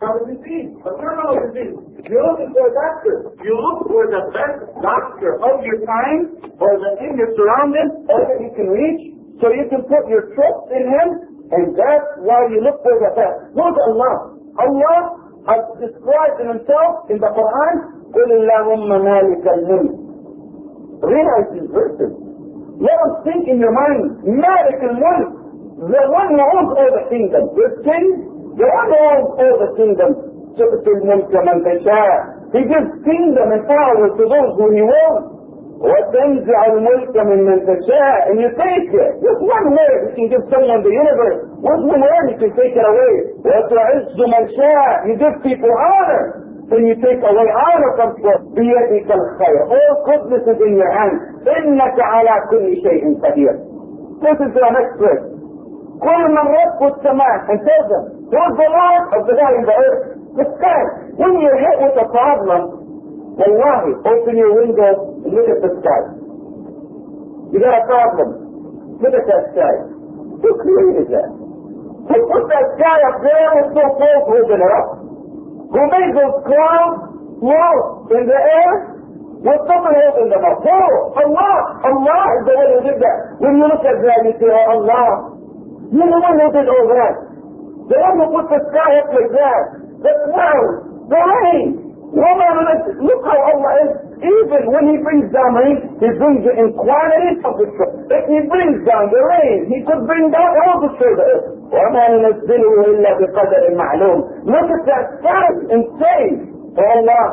from a disease, a terminal disease. You're looking for a doctor. You look for the best doctor of your time or the in your surroundings or that you can reach so you can put your trust in him and that's why you look for the best. Who's Allah? Allah has described himself in the Quran, قُلِ اللَّهُمَّ مَالِكَ الْمُلْكِ Realize these verses. Let us think in your mind, Malik al-Mulk, the one who owns all the kingdom. The king, the one who owns all the kingdom. تؤتي الملك من تشاء. He gives kingdom and power to those who he wants. وتنزع الملك من من تشاء and you take it. Just one word you can give someone the universe. With one word you can take it away. وتعز من شاء. You give people honor. When you take away honor from people. بيدك الخير. All goodness is in your hand. إنك على كل شيء قدير. Listen to the next verse. كل من رب السماء and And the earth? The sky. When you're hit with a problem, Wallahi, open your window and look at the sky. You got a problem. Look at that sky. Who created that? Who put that sky up there with so close holding it up? Who made those clouds float in the air with something holding them up? Who? Allah. Allah is the one who did that. When you look at that, you say, oh Allah. You're the one who did all that. The one who put the sky up like that. The clouds. The rain. Look how Allah is. Even when He brings down rain, He brings it in quantity of the If He brings down the rain, He could bring down all the earth. وما ننزله إلا بقدر معلوم. Look at that sky and say, oh Allah,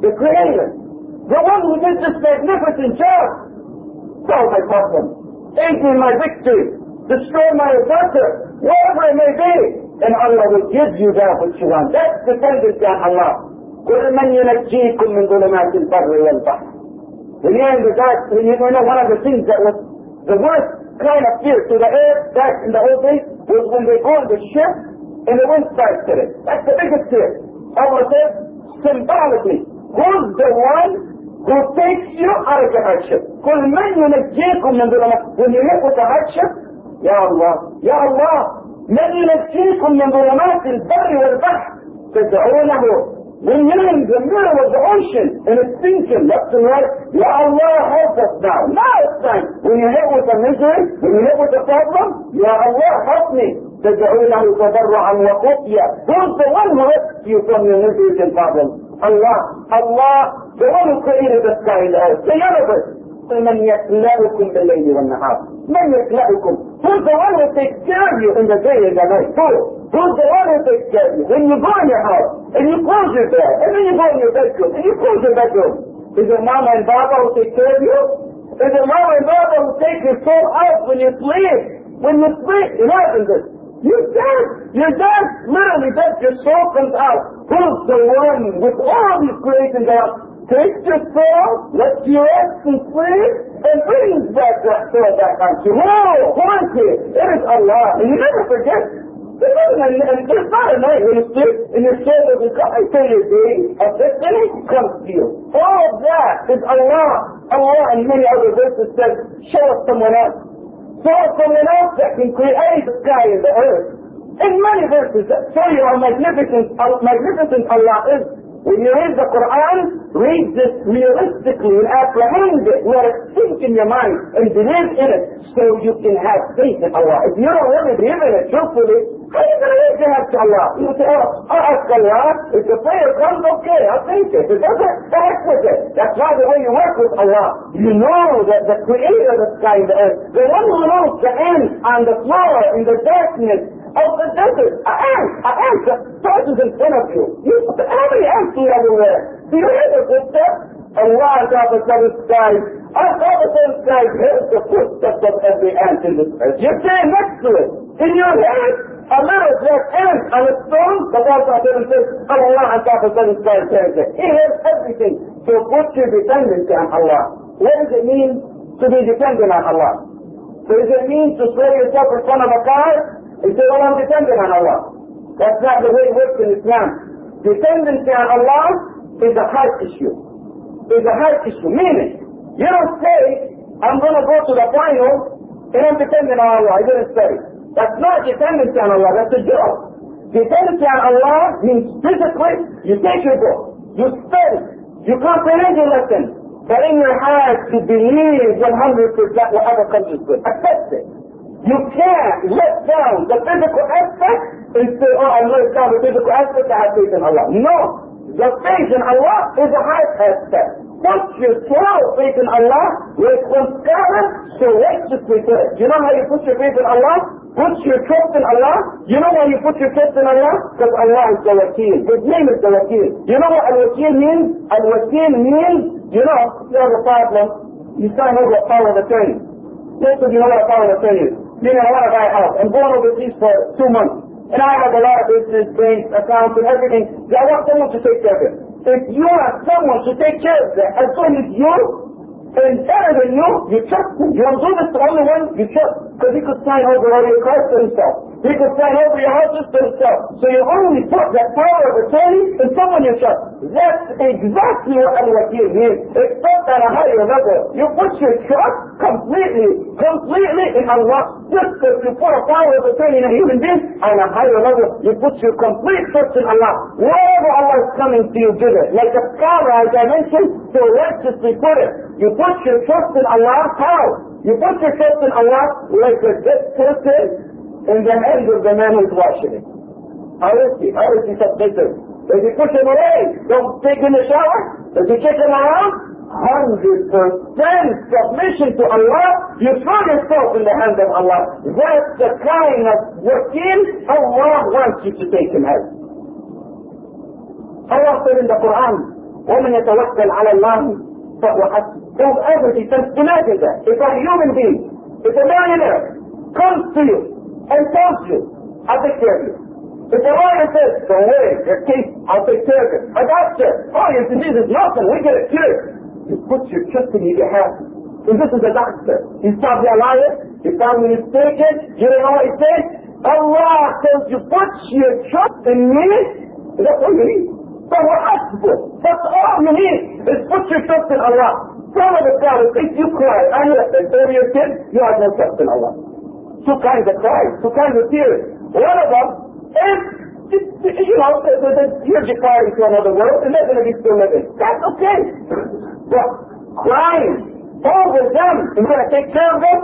the Creator, the one who did this magnificent job, solve my problem, aid me in my victory, destroy my adversary, whatever it may be, And Allah will give you that which you want. That's dependent on Allah. قل من ينجيكم من ظلمات البر والبحر. The dark, when you know one of the things that was the worst kind of fear to the air back in the old days was when they go on the ship and the wind starts to it. That's the biggest fear. Allah says symbolically, who's the one who takes you out of the hardship? قل من ينجيكم من ظلمات when you hit with the hardship, يا الله يا الله من ينجيكم من ظلمات البر والبحر تدعونه when you're in the the ocean and it's sinking left and right, Ya Allah help us now. Now it's time. When you're hit with a misery, when you're hit with a problem, Ya Allah help me. تدعونه تضرعا وخفيا. Who's the one who rescues you from your miseries and problems? Allah. Allah, the one who created the sky and the earth, the universe. من يخلقكم بالليل والنهار من يخلقكم Who's the one who takes care of you in the day and the night? Who? Who's the one who takes care of you? When you go in your house, and you close your door, and then you go in your bedroom, and you close your bedroom. Is it mama and baba who take care of you? Is it mama and baba who take your soul out when you sleep? When you sleep, imagine this. You're dead. You're dead. Literally dead. Your soul comes out. Who's the one with all these creations out? Takes your soul, lets you rest and sleep, and brings back that soul back onto you. Whoa! Who is he? It is Allah. And you never forget. And, and there's not a night when you sleep and your soul doesn't come until your day of destiny comes to you. All of that is Allah. Allah in many other verses says, show us someone else. Show us someone else that can create the sky and the earth. In many verses that show you how magnificent, how magnificent Allah is. When you read the Quran, read this realistically and apprehend it. Let it sink in your mind and believe in it so you can have faith in Allah. If you don't really believe in it truthfully, how are you going to your hand to Allah? You say, oh, I'll ask Allah. If the prayer comes, okay, I'll take it. If it doesn't, heck with it. That's not the way you work with Allah. You know that the creator of the sky and the earth, the one who knows the ants on the floor in the darkness of the desert, an ant, an ant that passes in front of you. You do you everywhere? Do you hear the footsteps? Allah on top of seven skies. On top of seven skies, here's the footsteps of every ant in this earth. You're standing next to it. In your head, a little black ant on a stone, the Lord seven says, Allah on top of seven skies stands there. He has everything. So put your dependence on Allah. What does it mean to be dependent on Allah? Does it mean to throw yourself in front of a car and say, well, I'm dependent on Allah? That's not the way it works in Islam. Dependency on Allah is a heart issue. Is a heart issue. Meaning, you don't say, I'm going to go to the final and I'm dependent on Allah. I didn't say. That's not dependency on Allah. That's a joke. Dependency on Allah means physically, you take your book, you study, you comprehend your lesson, but in your heart to believe 100% whatever comes good. Accept it. You can't let down the physical aspect and say, oh, I let down the physical aspect, I have faith in Allah. No. The faith in Allah is a heart aspect. Put your total faith in Allah scholar so righteously put You know how you put your faith in Allah? Put your trust in Allah. You know why you put your trust in Allah? Because Allah is the Wakil. His name is the Wakil. You know what Al-Wakil means? Al-Wakil means, you know, you have a problem, you sign over a power of attorney. Most of you know what a power of attorney is. Meaning I want to buy a house. I'm going overseas for two months. And I have a lot of business, banks, accounts, and everything. I want someone to take care of it. If you have someone to take care of it, as long as you, and better than you, you trust him. You to do this only one you trust. Because he could sign over all your cars to himself. He could sign over your houses to himself. So you only put that power of attorney in someone you trust. That's exactly what al-wakil means. Except at a higher level. You put your trust completely, completely in Allah. Just as you put a power of attorney in a human being, on a higher level, you put your complete trust in Allah. Wherever Allah is coming to you, give it. Like a scholar, as I mentioned, so righteously put it. You put your trust in Allah, how? You put your trust in Allah like a dead person in the hands of the man who's washing it. How is he? How is he submissive? Does he push him away? Don't take him in the shower? Does he kick him around? Hundred percent submission to Allah. You throw yourself in the hands of Allah. That's the kind of wakil Allah wants you to take him as. Allah said in the Quran, ومن يتوكل على الله فهو حسبه. Whoever depends, imagine that. If a human being, if a millionaire comes to you and tells you, I'll take care of you. If the lawyer says, don't worry, your case, I'll take care of it. A doctor, oh, your disease is nothing, we get it cured. You put your trust in your behalf. And this is a doctor. He's probably a liar, he's probably mistaken, you don't know what he said. Allah says you put your trust in me, that's all you need. فهو حسبه. That's all you need is put your trust in Allah. Some of the scholars, if you cry and over your kid, you have no trust in Allah. Two kinds of cries, two kinds of tears. One of them is, you know, you're departing to another world and they're going to be still living. That's okay. Crying over them and you're going to take care of them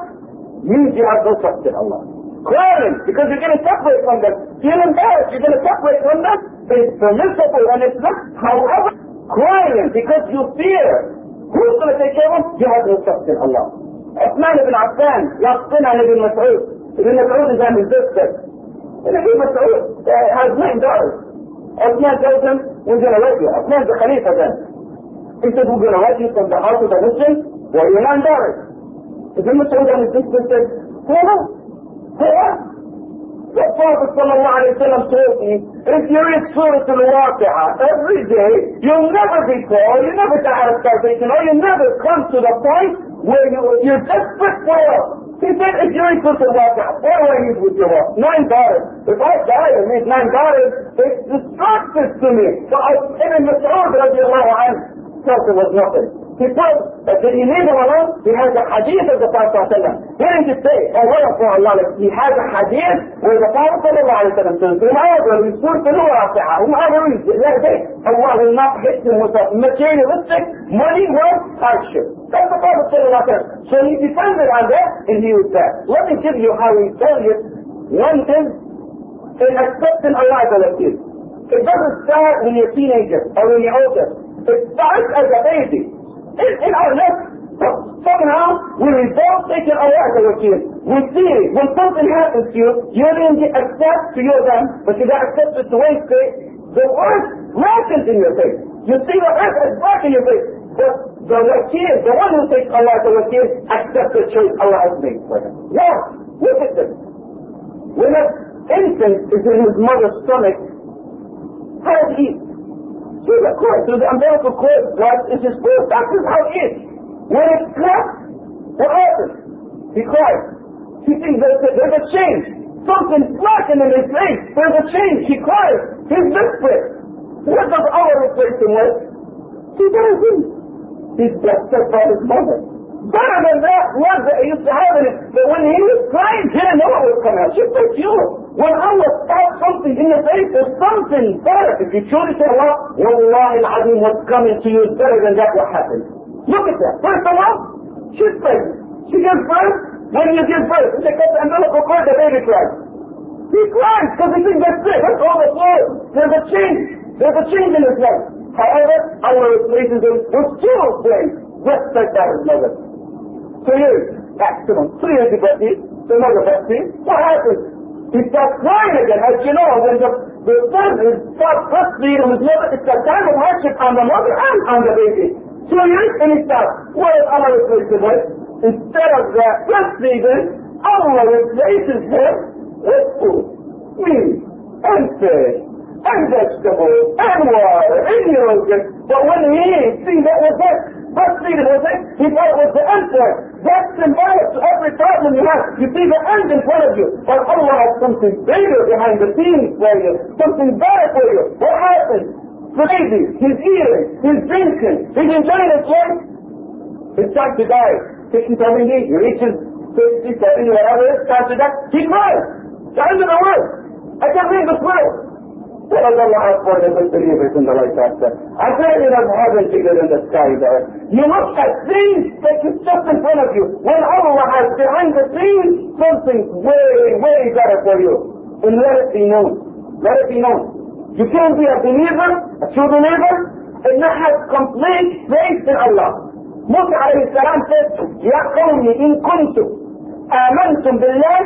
means you have no trust in Allah. Crying because you're going to separate from them. Feel embarrassed, you're going to separate from them. It's permissible and it's not. However, crying because you fear who's going to take care of him? You have no trust in Allah. عثمان بن عفان يقتنع ابن مسعود ابن مسعود is on his sister and Ibn Mas'ud uh, has nine daughters Uthman tells him we're going to let you Uthman's the Khalifa then he said we're going to you from the house of the Muslims well your nine daughters Ibn Mas'ud and his sister said for what? for? The Prophet ﷺ told me, if you're read Surah Al-Waqi'ah every day, you'll never be poor, you'll never die of starvation, or you'll never come to the point where you, you're desperate for wealth. He said, if you read Surah Al-Waqi'ah, what do I need with your wealth? Nine daughters. If I die and leave nine daughters, it's destructive to me. So I, Ibn Mas'ud radiallahu anhu felt it was nothing. He told that did he leave him alone? He has a hadith of the Prophet ﷺ. He didn't just say, oh, well, for Allah, like, he has a hadith where the Prophet ﷺ says, whoever is Surah Al-Waqi'ah, whoever reads it, let it Allah will not hit him with a materialistic, money worth hardship. That's the Prophet ﷺ. So he depended on that, and he was that. Let me give you how he told you. One is in accepting Allah as a wakil. It doesn't start when you're a teenager or when you're older. It starts as a baby. In, in our life, somehow we revolt taking Allah as a wakil. We see. When something happens to you, you didn't get accept to your them, but you got accepted to Wayne State. The earth blackens in your face. You see the earth is black in your face. But the wakil, the one who takes Allah as a wakil, accepts the choice Allah has made for him. Now, look at this. When an infant is in his mother's stomach, how does he eat? Through the cord, through the umbilical cord, God is birth. That's how is. When it cuts, what happens? He cries. He thinks a, there's a change. Something's blackened in his face. There's a change. He cries. He's desperate. What does Allah replace him with? He doesn't. He's desperate by his mother. Better than that was that used to have in it. But when he was crying, he didn't know what was coming out. Just like you. When Allah starts something in your face, there's something better. If you truly say Allah, Wallahi al-Azim, what's coming to you is better than that what happened. Look at that. First of all, she's pregnant. She gives birth. When you give birth, they cut the umbilical cord, the baby cries. He cries because he thinks that's it. That's all that's Lord. There's a change. There's a change in his life. However, Allah replaces him with still things like that his mother. Two years, accident. Two years he got this, the mother got this. What happens? He starts crying again. As you know, when the, the son is starts breastfeeding his mother, it's a time of hardship on the mother and on the baby. Two years and he starts. What is Allah replaces with? Instead of that breastfeeding, Allah replaces him with food, meat, and fish, and vegetables, and water, and yogurt. But when he see that was it, breastfeeding was it, he thought it was the answer. That's symbolic to every problem you have. You see the end in front of you. But Allah has something bigger behind the scenes for you, something better for you. What happens? The baby, he's eating, he's drinking, he's enjoying his life. It's time to die. 60, 70, he reaches 60, 70, whatever it is, time to die. He cries. The end of the world. I can't leave this world. Allah have in tell you that heaven bigger. You look at things that is just in front of you. When Allah has behind the scenes something way, way better for you. And let it be known. Let it be known. You can't be a believer, a true believer, and not have complete faith in Allah. موسى عليه السلام said, يا قوم إن كنتم آمنتم بالله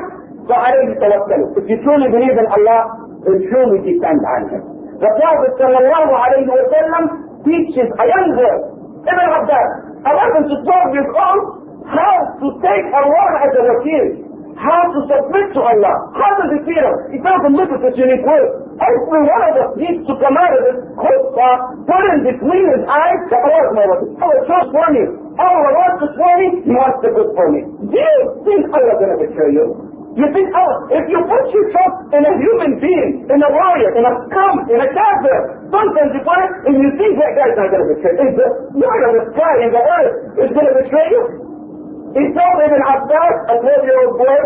فعليه توكلوا. If you truly believe in Allah, truly depend on Him. The Prophet sallallahu alayhi wa sallam teaches a young girl, Ibn Abbas, 11 to 12 years old, how to take Allah as a wakil, how to submit to Allah. How to he Him. He tells him, look at this unique word. Every one of us needs to come out of this khutbah, put in between his eyes that is my wakil. Allah chose for me. Allah wants this for me, He wants the good for me. Do you think Allah is going to betray you? You think, oh, if you put your trust in a human being, in a warrior, in a scum, in a kafir, sometimes you put it, and you think that guy's not going to betray you. Is the Lord of the sky and the earth is going to betray you? He told Ibn Abbas, a 12-year-old boy,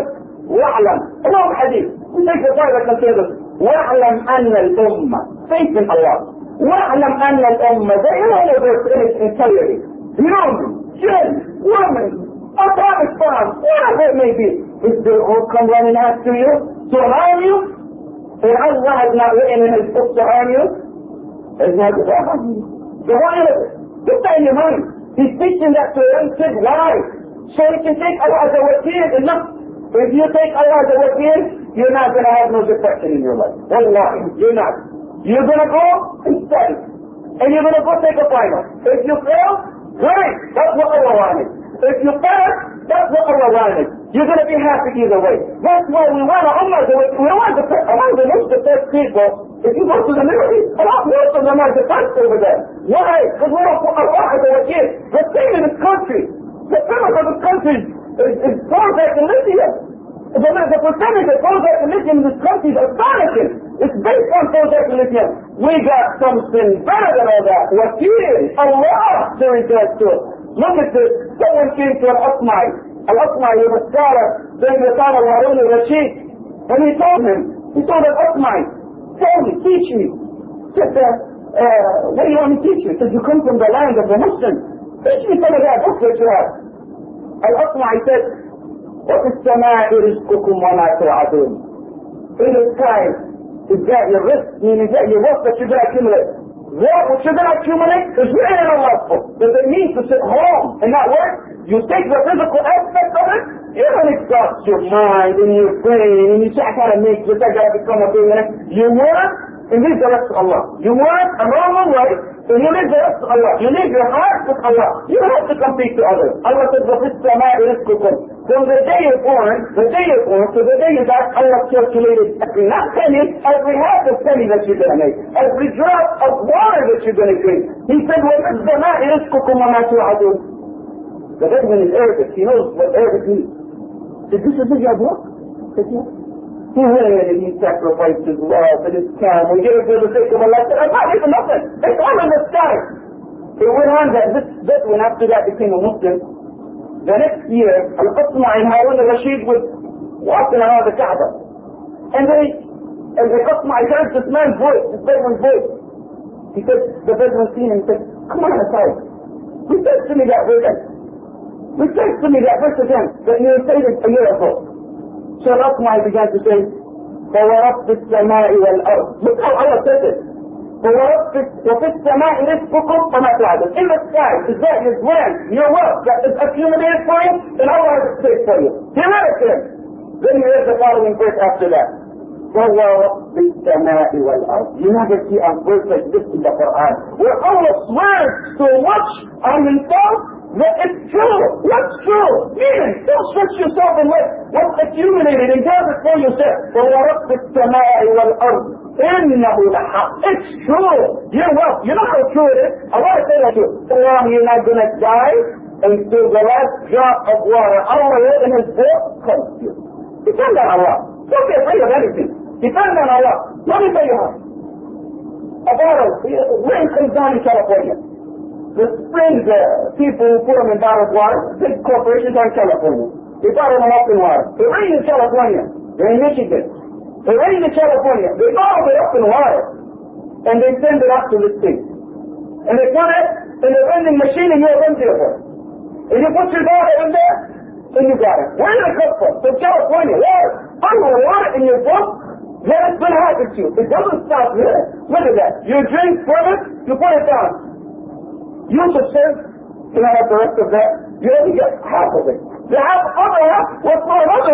واعلم, long hadith, we take the part that contains this, واعلم أن الأمة, faith in Allah, واعلم أن الأمة, they all of their in its entirety, human, jinn, woman, atomic bomb, whatever it may be, if they all come running after you to harm you, and Allah has not written in His book to harm you, it's not to harm you. So why is it? Put that in your mind. He's teaching that to a young kid. Why? So he can take Allah as a wakil enough. If you take Allah as a wakil, you're not going to have no depression in your life. Wallahi, you're not. You're going to go and study. And you're going to go take a final. If you fail, great. That's what Allah wanted. If you pass, that's what Allah wanted. You're going to be happy either way. That's why we want a Ummah to We want the among the most depressed people. If you go to the Middle East, a lot most of them are depressed over there. Why? Because we don't put Allah as wakil. The thing in this country, the premise of this country is, is contact and lithium. The, the percentage of contact and lithium in this country is astonishing. It's based on and lithium. We got something better than all that. Wakil, Allah, to return to it. Look at this. Someone came to an Asmai. Saying the son of Harun al-Rashid. And he told him, he told an Asmai, tell me, teach me. Said, uh, uh, what do you want me to teach you? Said, you come from the land of the Muslims. Teach me some of that book that you have. Al-Asma'i said, وفي السماء رزقكم وما توعدون. In the sky, is that your risk, meaning that your work that you're going to accumulate. What going to accumulate written in Allah's book. Does it mean to sit home and not work? You take the physical aspect of it, you don't exhaust your mind and your brain and you say, I gotta make this, I gotta become a billionaire. You work and leave the rest to Allah. You work a normal way and you leave the rest to Allah. You leave your heart with Allah. You don't have to compete to others. Allah says, وَفِي السَّمَاءِ رِزْقُكُم From the day you're born, the day you're born, to the day you die, Allah calculated every not penny, every half a penny that you're going to make, every drop of water that you're going to drink. He said, وَفِي السَّمَاءِ رِزْقُكُم وَمَا تُوعَدُونَ The Bedouin is Arabic. He knows what Arabic means. Said, this is your book? Said, yes. He went and he sacrificed his love and his time. We gave it for the sake of Allah. Said, I'm not even nothing. It's all in the sky. It went on that this Bedouin after that became a Muslim. The next year, Al-Asma'i and Harun al-Rashid would walk in around the Kaaba. And they, and the Asma'i, I heard this man's voice, this Bedouin's voice. He said, the Bedouin seen him and said, come on aside. Recite to me that verse again. Recite to me that verse again that you recited a year ago. So Al-Asma'i began to say, فورب السماء والأرض Look وفي السماء رزقكم وما تعدل. In the sky is that your land, your wealth that is accumulated for you, and Allah has space for you. Here it is. Then here's the following verse after that. فورب السماء والأرض. You never see a verse like this in the Quran. Where Allah swears so much on himself that it's true. What's true? Meaning, don't stretch yourself and let what's accumulated and gather for yourself. وورب السماء والأرض. إنه لحق. It's true. You're wealth. You know how true it is? I want to say that to you. Allah, you're not going to die until the last drop of water Allah wrote in his book comes to you. Depend on Allah. Don't be afraid of anything. Depend on Allah. Let me tell you how. A bottle, rain comes down in California. The springs, uh, people who put them in bottled water, big corporations are in California. They bottle them up in water. They rain in California. They're in Michigan. they rain in California. They bottle it up in water. And they send it up to the state. And they put it in the vending machine and you're empty of it. And you put your water in there, and you got it. Where did it come from? From California. Water. I'm going to water in your book. Then it's going to happen to you. It doesn't stop there. Look at that. You drink from it, you put it down. You could say, you know what the rest of that? You only get half of it.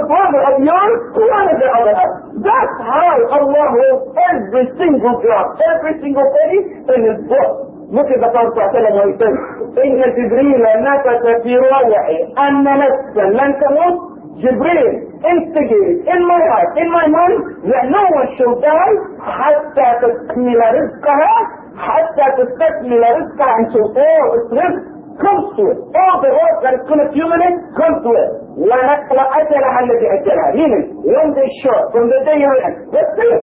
Brother of yours who wanted the other half. That's how Allah holds every single drop, every single penny in His book. Look at the Prophet ﷺ what he says. إن جبريل نفث في روحي أن نفسا لن تموت Jibreel instigated in my heart, in my mind, that no one shall die حتى تكمل رزقها حتى تستكمل رزقها until all its risk come to it. All the work that is going to accumulate come to it. لا نقل أجلها الذي أجلها. Meaning, when they show, from the day you end, that's it.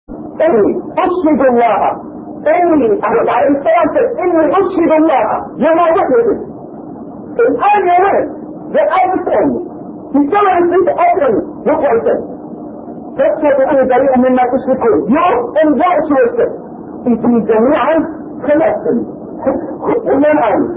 إني أشهد الله. إني أنا بعد الصلاة إني أشهد الله. يوم أحد الآن يا ولد that I was saying في سبع سنين أدري يقع السنة تشهد أن بريء مما تشركون يوم إن جاء شو السنة إذن جميعا ثلاث سنين ومن آمن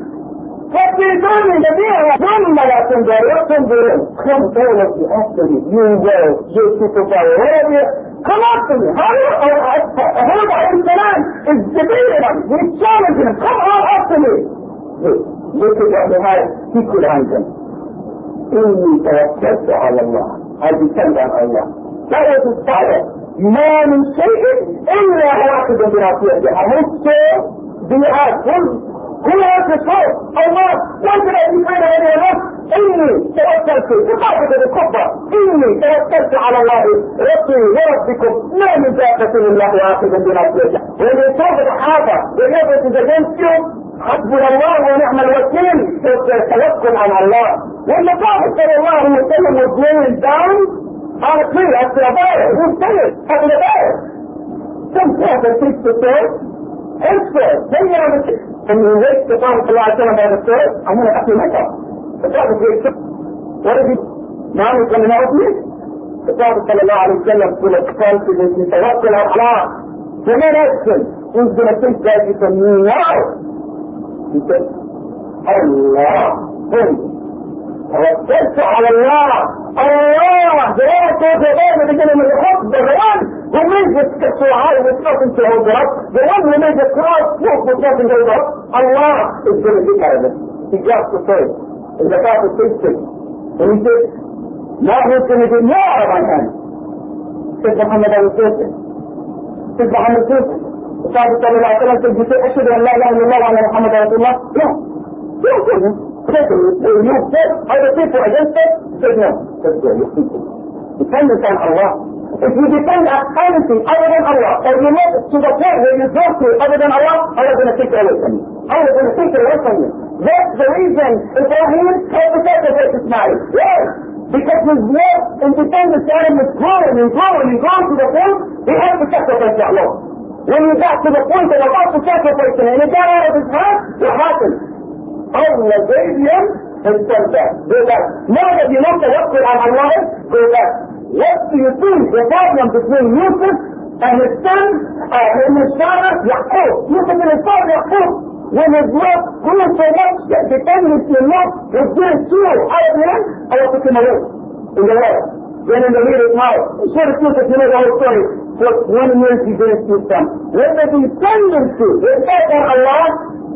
فكيدوني جميعا ثم لا تنظرون تنظرون. Come forward to after me. You will. You people power. Whatever you Come up to me. How do you, Hud alayhi salam is debating him. He's challenging him. Come on up to me. Look at what they had. He could handle إني توكلت على الله I depend on Allah That was his father ما من شيء إلا واحد بناصيته أمس بيعات كل كل هذا الصوت الله ليس لي بين يدي الله إني توكلت بقاعدة الكفر إني توكلت على الله ربي وربكم ما من دابة الله واحد بناصيته وإذا صوت الحافة وإذا تزجنتم حسبنا الله ونعم الوكيل التوكل على الله لما قال صلى الله عليه وسلم was laying down on a tree after a fire who said it after the fire some إن وجدت صلى الله عليه وسلم يا دكتور عمال اكل في فصاحب ورد نعم كان نعرفني فصاحب صلى الله عليه وسلم كل الاقتصاد في توكل على الله وما نفسك كنت نفسك ذلك من الله. قل توكلت على الله. الله. ذاته في بابك من الحب بالغلط وميجت سعاي وطنطن شهودات ومن ميجت كراس فوق وطنطن شهودات to الجنة دي كاربة تجاه الصيد الزكاة الصيد انت ما هو الجنة دي ما أعرف عن ثاني سيد محمد أبو سيد. سيد محمد سيد. الصادق صلى الله عليه وسلم تجد أشهد أن لا إله إلا الله وأن محمد رسول الله. لا. يمكن. هذا سيف وأجنسة سيدنا سيدنا يخفيكم يتكلم عن الله. If you depend on anything other than Allah, or you live to the point where you go to other than Allah, Allah is going to take it away from you. Allah is going to take it away from you. That's the reason Ibrahim had to sacrifice Ismail. Yes. Because his love and dependence on him was growing and growing and growing to the point he had to sacrifice Allah. When he got to the point of about to sacrifice him and it got out of his heart, what happened? Allah gave him and said that. Go back. Now that you know tawakkul on Allah, go back. What do you think the problem between Yusuf and his son, and his father, Yaqub? Yusuf and his father, Yaqub, when his love grew so much that dependency in love was getting too out of him, Allah took him away in the water. Then in the leader's house. Share the if you know the whole story. For 20 years he didn't see them. When the dependency is back on Allah,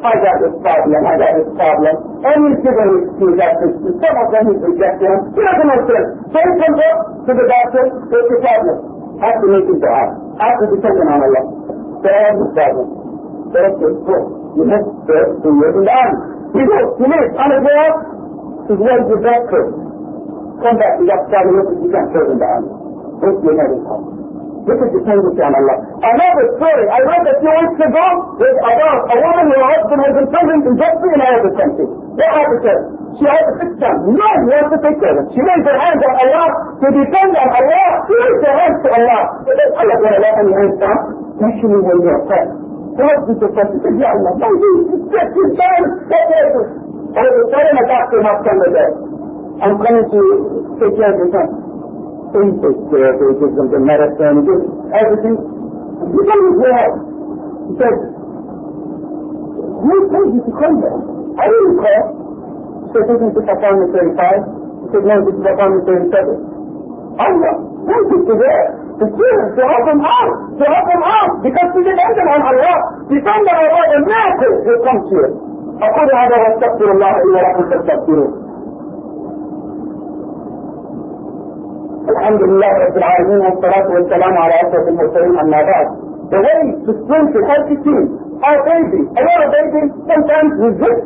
I got this problem, I got this problem. And he's given an excuse after excuse. Some of them he's rejecting him. He doesn't understand. So he comes up to the doctor, what's your problem? Have to make him dua. Have to depend on Allah. So I have this problem. That's the book. You have to do it in the army. He goes, he lives on his way out, his wife is back first. Come back, you got to start looking, you can't serve in the army. This is another problem. This is dependency on Allah. Another story I read a few weeks ago was about a woman whose husband was imprisoned injustice in another country. What happened to her? She had a sick son. No one wants to take care of it. She raised her hands on Allah to depend on Allah. She raised her hands to Allah. But then Allah to let any hands down, especially when you're oppressed. So what's the said, Ya Allah, my dying, what is it? All of a sudden a doctor must come with her. I'm coming to take care of your son. synthesis therapeutics and the medicine, just everything. You don't need help. He said, who told you to come here? I didn't call. He said, isn't this Apollo 35? He said, no, this is Apollo 37. Allah, thank you to there. The children, to help them out, to help them out, because we depended on Allah. Depend on Allah, the miracle will come to you. أقول هذا واستغفر الله إلا لكم تستغفرون الحمد لله رب العالمين والصلاة والسلام على أشرف المرسلين أما بعد. The way to strengthen healthy team, our baby, a lot of babies sometimes resist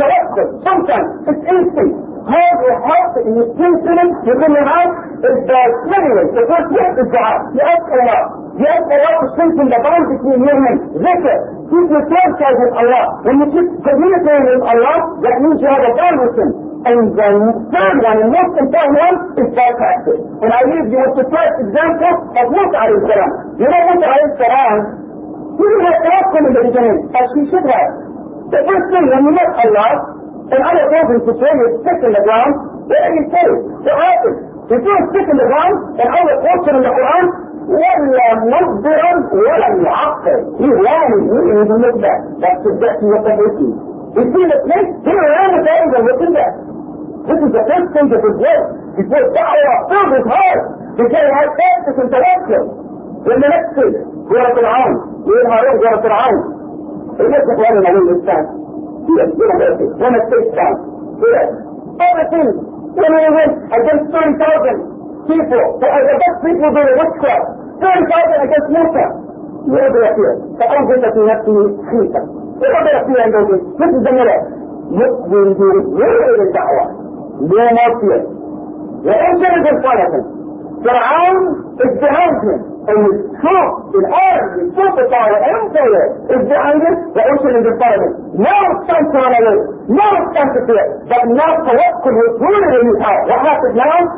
tawakkul, sometimes it's instinct. How you help in your strengthening within your house is by many ways. The first way is dua. You ask Allah. You ask Allah to strengthen the bond between you and Him. Zikr. Keep your contact with Allah. When you keep communicating with Allah, that means you have a bond with Him. And the third one, and most important one, is by practice. And I leave you with the first example of Musa alayhi salam. You know Musa alayhi salam, he didn't have tawakkul in the beginning, as he should have. The first thing, when you met Allah, and Allah told him to throw your stick in the ground, what did he say? What happened? He threw a stick in the ground, and Allah quotes it in the Quran, ولا مدبرا ولا معقل. He ran and he didn't look back. That's exactly what that is. You see the snake? He ran without even looking back. This is the first stage of his work. Before da'wah filled his heart. Because he had practice and tawakkul. Then the next stage, غير فرعون. غير هارون غير فرعون. الناس اخواننا من الاسلام. Here, here, here, when it takes down. Here. Everything. When we went against 30,000 people, the, the best people do the witchcraft. 30,000 against Musa. يقدر فيها فأنزل في نفسه خيفة يقدر فيها أن يقول مثل زملاء يقبل برسول الدعوة لمصير وإن كانت صالحا فرعون اتهمهم ان شوف الأرض شوف الطاره إمتى إزاي واوصل انجلترا لا استنت ولا لا لا استنت فيها بل لا توكل وصول للمحاول وحاطط لهم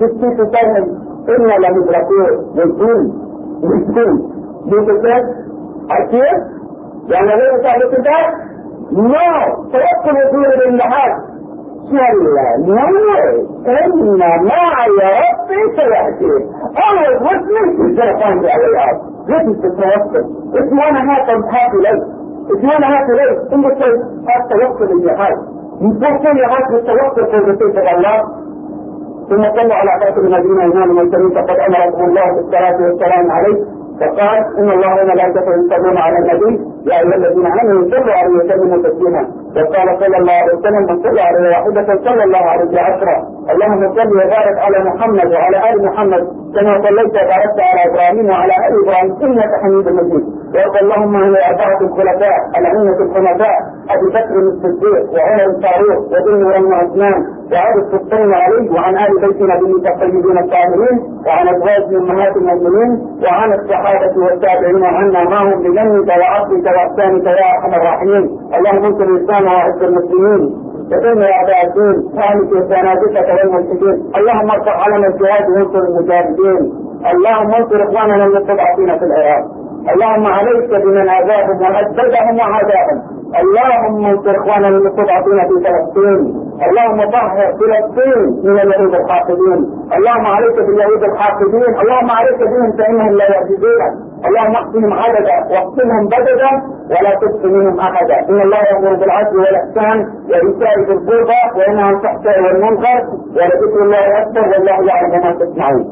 تستيق تسلم أنا لمدركون والدين والدين دي كتاب أكيد يعني ليه تعرف ده لا توكل وصول للمحاول كلا نور إن معي ربي سيهدين always with me he's going to find the way out this is the tawakkul if you want to have a happy life if you want have a life in the place have tawakkul in your heart you fulfill your heart with for the sake of Allah ثم صلوا على خاتم النبيين امام المرسلين فقد امركم الله بالصلاه والسلام عليه فقال ان الله وملائكته يصلون على النبي يا ايها الذين امنوا صلوا عليه وسلموا تسليما وقال صلى الله عليه وسلم من صلى عليه واحدة صلى الله عليه عشرا اللهم صل وبارك على محمد وعلى آل محمد كما صليت وباركت على إبراهيم وعلى آل إبراهيم إنك حميد مجيد. وارض اللهم عن الأربعة الخلفاء الأئمة الحنفاء أبي بكر الصديق وعمر الفاروق وذي بن عثمان وعلي السلطان علي وعن آل بيت نبيك الطيبين الطاهرين وعن أزواج امهات المؤمنين وعن الصحابة والتابعين عنا معهم بجنك وعفوك وإحسانك يا أرحم الراحمين. اللهم انصر الإسلام وأعز المسلمين. وإن أعداء الدين واهلك زنادقة والملحدين اللهم ارفع علم الجهاد وانصر المجاهدين. اللهم انصر إخواننا المستضعفين في العراق. اللهم عليك بمن عذابهم وأجددهم وعذابهم. اللهم انصر إخواننا المستضعفين في فلسطين. اللهم طهر فلسطين من اليهود الحاقدين. اللهم عليك باليهود الحاقدين. اللهم عليك بهم فإنهم لا يعجزونك اللهم اقسمهم عددا واقسمهم بددا ولا تبق منهم أحدا. إن الله يأمر بالعدل والإحسان وايتاء ذي القربى وينهى عن الفحشاء والمنكر ولذكر الله أكبر والله يعلم ما تصنعون.